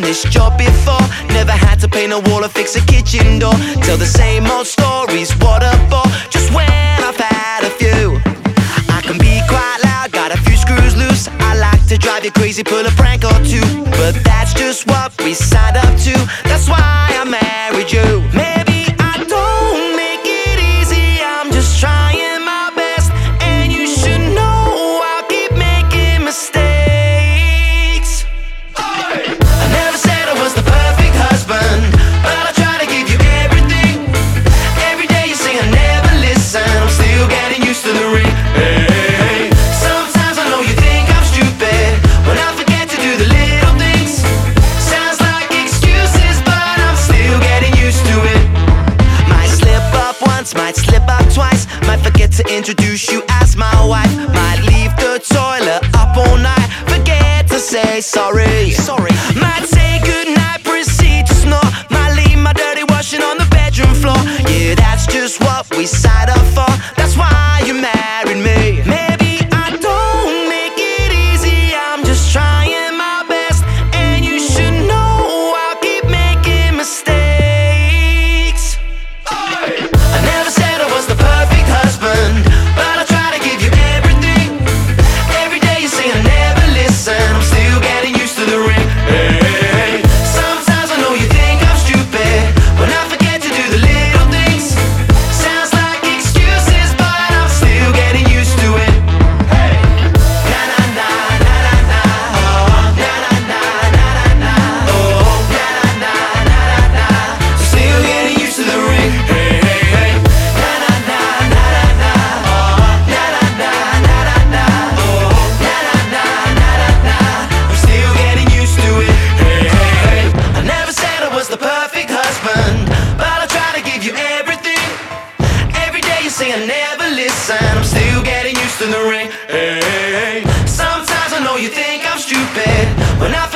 this job before. Never had to paint a wall or fix a kitchen door. Tell the same old stories, what a bore. Just when I've had a few. I can be quite loud, got a few screws loose. I like to drive you crazy, pull a prank or two. But that's just what we signed up to. That's why I married you. Maybe getting used to the ring. Hey, sometimes I know you think I'm stupid when I forget to do the little things. Sounds like excuses, but I'm still getting used to it. Might slip up once, might slip up twice. Might forget to introduce you as my wife. Might leave the toilet up all night. Forget to say sorry. Sorry. Might say goodnight, proceed to snore. Might leave my dirty washing on the bedroom floor. Yeah, that's just what we signed up for. To the hey, hey. Sometimes I know you think I'm stupid but I